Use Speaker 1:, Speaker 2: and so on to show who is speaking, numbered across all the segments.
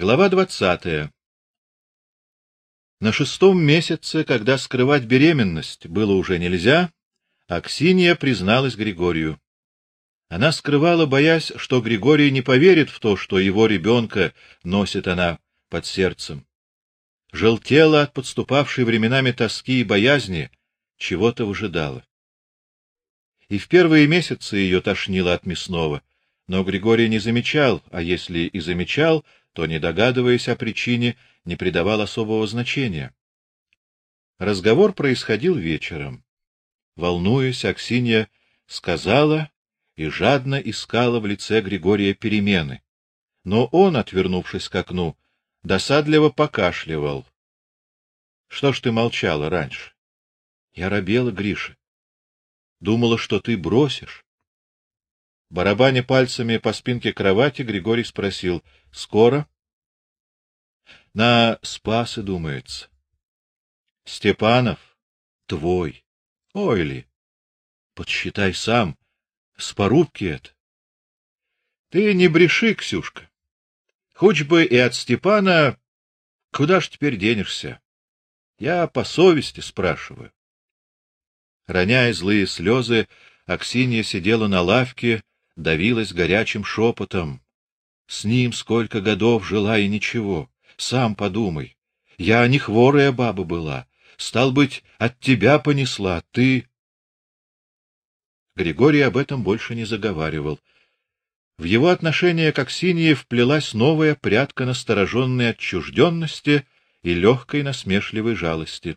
Speaker 1: Глава двадцатая. На шестом месяце, когда скрывать беременность было уже нельзя, Аксинья призналась Григорию. Она скрывала, боясь, что Григорий не поверит в то, что его ребенка носит она под сердцем. Желтела от подступавшей временами тоски и боязни, чего-то выжидала. И в первые месяцы ее тошнило от мясного, но Григорий не замечал, а если и замечал, то, не догадываясь о причине, не придавал особого значения. Разговор происходил вечером. Волнуясь, Аксинья сказала и жадно искала в лице Григория перемены. Но он, отвернувшись к окну, досадливо покашливал. Что ж ты молчала раньше? Я робела, Гриша. Думала, что ты бросишь. Барабаня пальцами по спинке кровати, Григорий спросил: "Скоро?" На Спасы думается. Степанов твой. Ой ли. Подсчитай сам. С порубки это. Ты не бреши, Ксюшка. Хоть бы и от Степана, куда ж теперь денешься? Я по совести спрашиваю. Роняя злые слезы, Аксинья сидела на лавке, давилась горячим шепотом. С ним сколько годов жила и ничего. Сам подумай. Я не хворая баба была. Стал быть, от тебя понесла, ты Григорий об этом больше не заговаривал. В его отношение к Аксинье вплелась новая прядка настороженной отчужденности и легкой насмешливой жалости.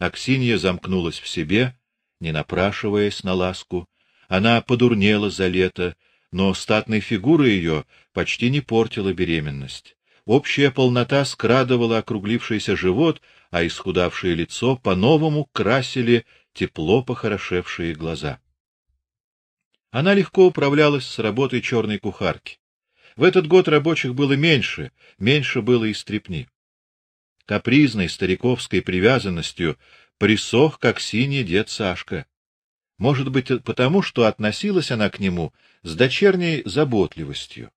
Speaker 1: Аксинья замкнулась в себе, не напрашиваясь на ласку. Она подурнела за лето, но статной фигурой ее почти не портила беременность. Общая полнота скрадывала округлившийся живот, а исхудавшее лицо по-новому красили тепло похорошевшие глаза. Она легко управлялась с работой черной кухарки. В этот год рабочих было меньше, меньше было и стрепни. Капризной стариковской привязанностью присох, как синий дед Сашка. Может быть, потому, что относилась она к нему с дочерней заботливостью.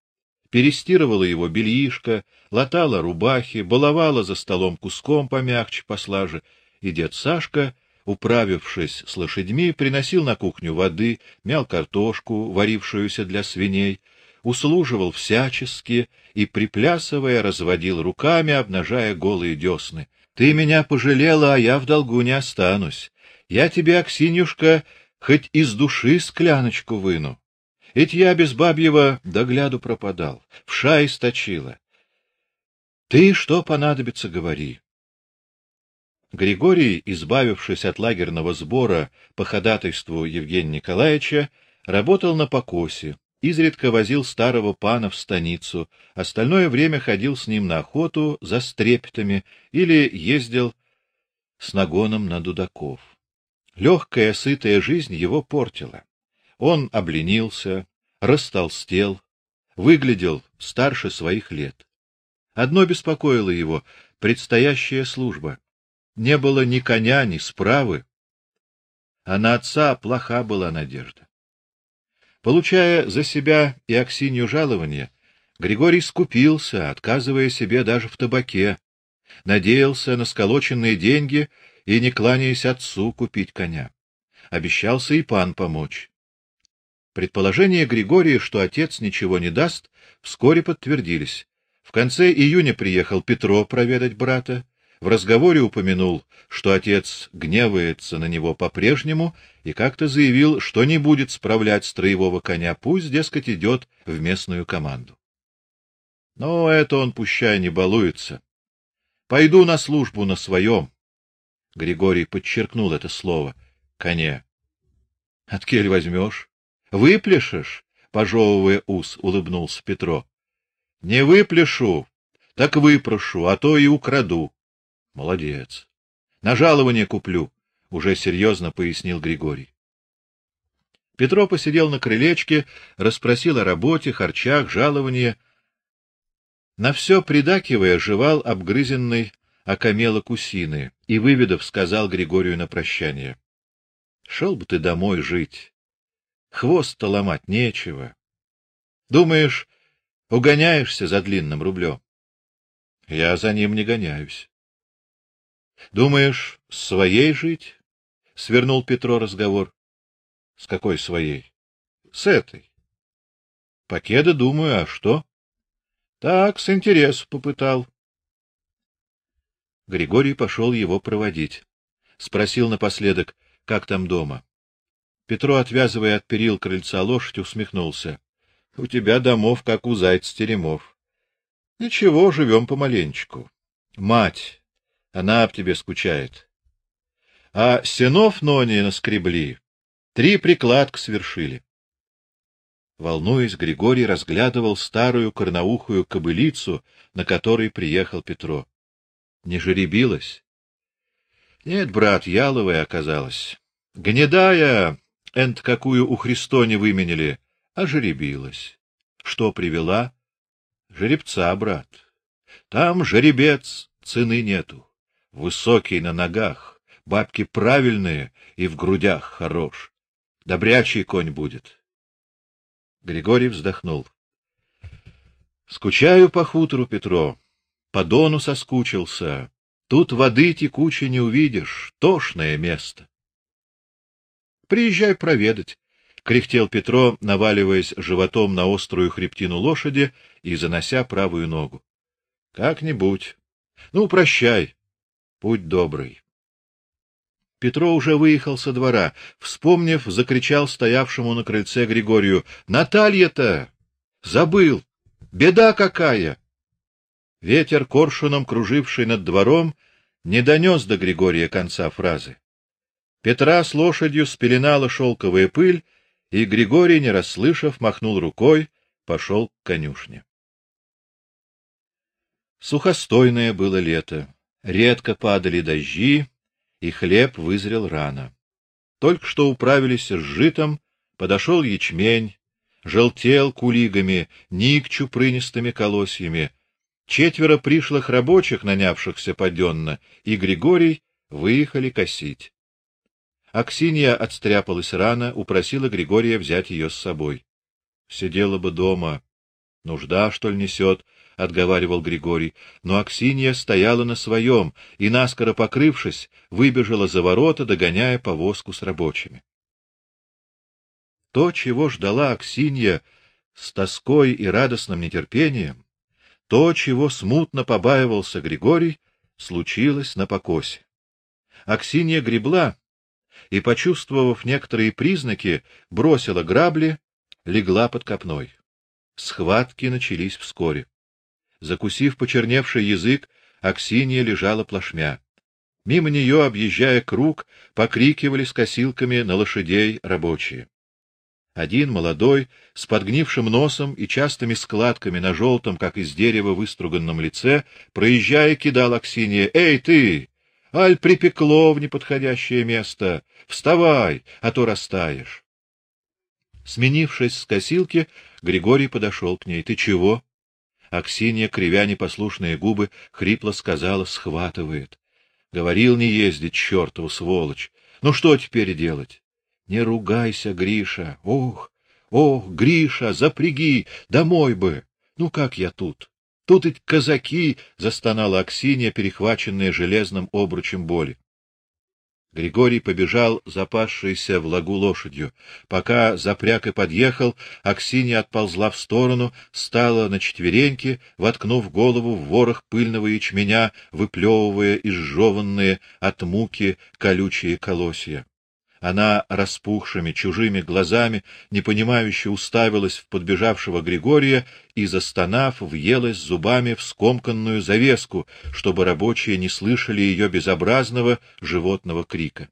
Speaker 1: Перестирывала его бельишко, латала рубахи, баловала за столом куском помягче, послаже, и дед Сашка управившись с лошадьми, приносил на кухню воды, мял картошку, варившуюся для свиней, услуживал всячески и приплясывая разводил руками, обнажая голые десны. Ты меня пожалела, а я в долгу не останусь. Я тебе, Аксинюшка, хоть из души скляночку выну. Ведь я без бабьего догляду пропадал, в шай сточила. Ты что понадобится, говори. Григорий, избавившись от лагерного сбора по ходатайству Евгения Николаевича, работал на покосе, изредка возил старого пана в станицу, остальное время ходил с ним на охоту за стрепетами или ездил с нагоном на дудаков. Легкая, сытая жизнь его портила. Он обленился, растолстел, выглядел старше своих лет. Одно беспокоило его предстоящая служба. Не было ни коня, ни справы, а на отца плоха была надежда. Получая за себя и Аксинью жалование, Григорий скупился, отказывая себе даже в табаке, надеялся на сколоченные деньги и не кланяясь отцу купить коня. Обещался и пан помочь. Предположения Григория, что отец ничего не даст, вскоре подтвердились. В конце июня приехал Петро проведать брата, в разговоре упомянул, что отец гневается на него по-прежнему и как-то заявил, что не будет справлять строевого коня, пусть, дескать, идет в местную команду. Но это он пущай не балуется. Пойду на службу на своем. Григорий подчеркнул это слово. Коне. От кель возьмешь? Выплешешь? Пожевывая ус, улыбнулся Петро. Не выплешу, так выпрошу, а то и украду. Молодец. На жалование куплю, уже серьезно пояснил Григорий. Петро посидел на крылечке, расспросил о работе, харчах, жаловании. На все придакивая, жевал обгрызенный окамело кусины и, выведав, сказал Григорию на прощание: "Шел бы ты домой жить. Хвост-то ломать нечего. Думаешь, угоняешься за длинным рублем? Я за ним не гоняюсь. Думаешь, своей жить? Свернул Петро разговор. С какой своей? С этой. Покеда, думаю, а что? Так, с интересу попытал. Григорий пошел его проводить. Спросил напоследок, как там дома. Петро, отвязывая от перил крыльца лошадь, усмехнулся. — У тебя домов, как у зайц-теремов. — Ничего, живем помаленечку. Мать, она об тебе скучает. А сенов нони наскребли, три прикладка свершили. Волнуясь, Григорий разглядывал старую корноухую кобылицу, на которой приехал Петро. Не жеребилась? Нет, брат, яловая оказалась. Гнедая, энт какую у Христоне выменили, а жеребилась. Что привела? Жеребца, брат. Там жеребец, цены нету высокий на ногах, бабки правильные и в грудях хорош. Добрячий конь будет. Григорий вздохнул. Скучаю по хутору, Петро. По дону соскучился. Тут воды текучей не увидишь, тошное место. Приезжай проведать, кряхтел Петро, наваливаясь животом на острую хребтину лошади и занося правую ногу. Как-нибудь. Ну, прощай. Путь добрый. Петро уже выехал со двора, вспомнив, закричал стоявшему на крыльце Григорию: "Наталья-то! Забыл! Беда какая!" Ветер коршуном круживший над двором не донес до Григория конца фразы. Петра с лошадью спеленала шелковая пыль, и Григорий, не расслышав, махнул рукой, пошел к конюшне. Сухостойное было лето. Редко падали дожди, и хлеб вызрел рано. Только что управились с житом, подошел ячмень, желтел кулигами, ник чупрынистыми колосьями. Четверо пришлых рабочих, нанявшихся поденно, и Григорий выехали косить. Аксинья отстряпалась рано, упросила Григория взять ее с собой. Сидела бы дома. Нужда, что ли, несет, — отговаривал Григорий, но Аксинья стояла на своем и, наскоро покрывшись, выбежала за ворота, догоняя повозку с рабочими. То, чего ждала Аксинья с тоской и радостным нетерпением, то, чего смутно побаивался Григорий, случилось на покосе. Аксинья гребла и, почувствовав некоторые признаки, бросила грабли, легла под копной. Схватки начались вскоре. Закусив почерневший язык, Аксинья лежала плашмя. Мимо нее, объезжая круг, покрикивали с косилками на лошадей рабочие. Один молодой, с подгнившим носом и частыми складками на желтом, как из дерева выструганном лице, проезжая, кидал Аксинье: "Эй ты, аль припекло в неподходящее место, вставай, а то растаешь". Сменившись с косилки, Григорий подошел к ней. "Ты чего?" Аксинья, кривя непослушные губы, хрипло сказала: "Схватывает. Говорил не ездить, чертову сволочь. Ну что теперь делать? Не ругайся, Гриша. Ох, ох, Гриша, запряги, домой бы. Ну как я тут? Тут ведь казаки, застонала Аксинья, перехваченная железным обручем боли. Григорий побежал запасшийся в лагу лошадью. Пока запряг и подъехал, Аксинья отползла в сторону, стала на четвереньки, воткнув голову в ворох пыльного ячменя, выплевывая изжеванные от муки колючие колосья. Она распухшими чужими глазами непонимающе уставилась в подбежавшего Григория и застонав, въелась зубами в скомканную завеску, чтобы рабочие не слышали ее безобразного животного крика.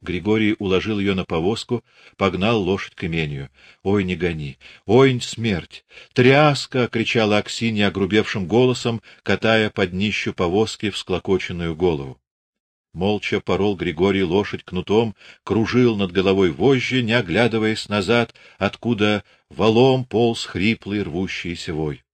Speaker 1: Григорий уложил ее на повозку, погнал лошадь к имению. Ой, не гони. Ой, смерть. Тряска, кричала Аксинья огрубевшим голосом, катая под днищу повозки всклокоченную голову. Молча порол Григорий лошадь кнутом, кружил над головой вожжи, не оглядываясь назад, откуда валом полз хриплый рвущийся вой.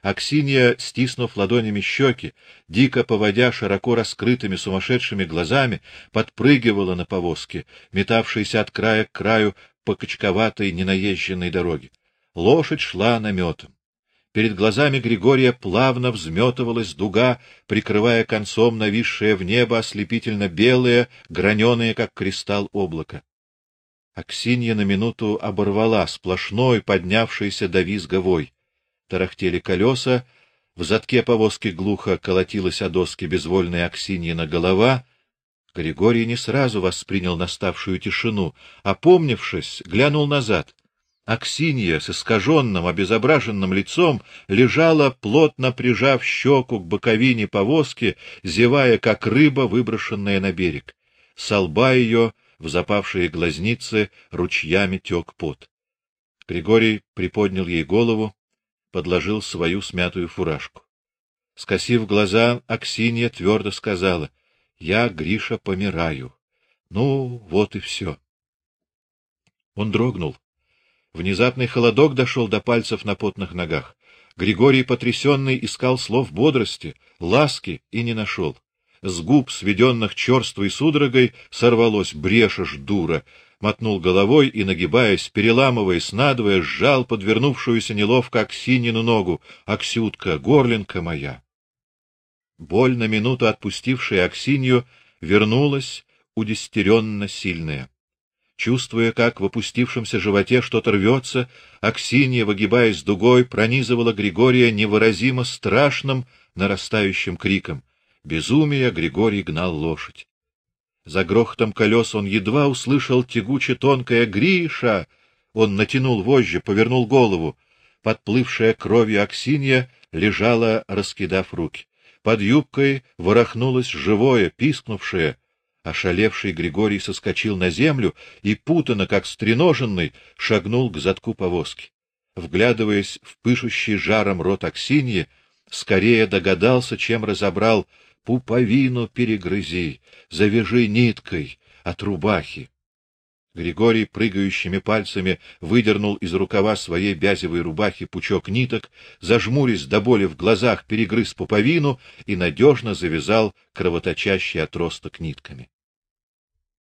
Speaker 1: Аксинья, стиснув ладонями щеки, дико поводя широко раскрытыми сумасшедшими глазами, подпрыгивала на повозке, метавшейся от края к краю по кочковатой ненаезженной дороге. Лошадь шла наметом. Перед глазами Григория плавно взметывалась дуга, прикрывая концом нависшее в небо ослепительно белое, граненое, как кристалл, облако. Аксинья на минуту оборвала сплошной, поднявшийся до визга вой. Тарахтели колеса, в задке повозки глухо колотилась о доски безвольная Аксиньина голова. Григорий не сразу воспринял наставшую тишину, опомнившись, глянул назад. Аксинья с искаженным, обезображенным лицом лежала, плотно прижав щеку к боковине повозки, зевая, как рыба, выброшенная на берег. С лба ее в запавшие глазницы ручьями тек пот. Григорий приподнял ей голову, подложил свою смятую фуражку. Скосив глаза, Аксинья твердо сказала: "Я, Гриша, помираю. Ну, вот и все». Он дрогнул. Внезапный холодок дошел до пальцев на потных ногах. Григорий потрясенный искал слов бодрости, ласки и не нашел. С губ, сведенных черствой судорогой, сорвалось: "Брешешь, дура!" Мотнул головой и, нагибаясь, переламываясь надвое, сжал подвернувшуюся неловко Аксинину ногу. "Аксютка, горлинка моя!" Боль на минуту отпустившая Аксинью вернулась удестеренно сильная. Чувствуя, как в опустившемся животе что-то рвется, Аксинья, выгибаясь дугой, пронизывала Григория невыразимо страшным нарастающим криком. Безумие Григорий гнал лошадь. За грохотом колес он едва услышал тягуче тонкое Гриша. Он натянул вожжи, повернул голову. Подплывшая кровью Аксинья лежала, раскидав руки. Под юбкой ворохнулось живое, пискнувшее, Ошалевший Григорий соскочил на землю и путано, как стреноженный, шагнул к задку повозки. Вглядываясь в пышущий жаром рот Аксиньи, скорее догадался, чем разобрал: пуповину перегрызи, завяжи ниткой от рубахи. Григорий прыгающими пальцами выдернул из рукава своей бязевой рубахи пучок ниток, зажмурясь до боли в глазах, перегрыз пуповину и надежно завязал кровоточащий отросток нитками.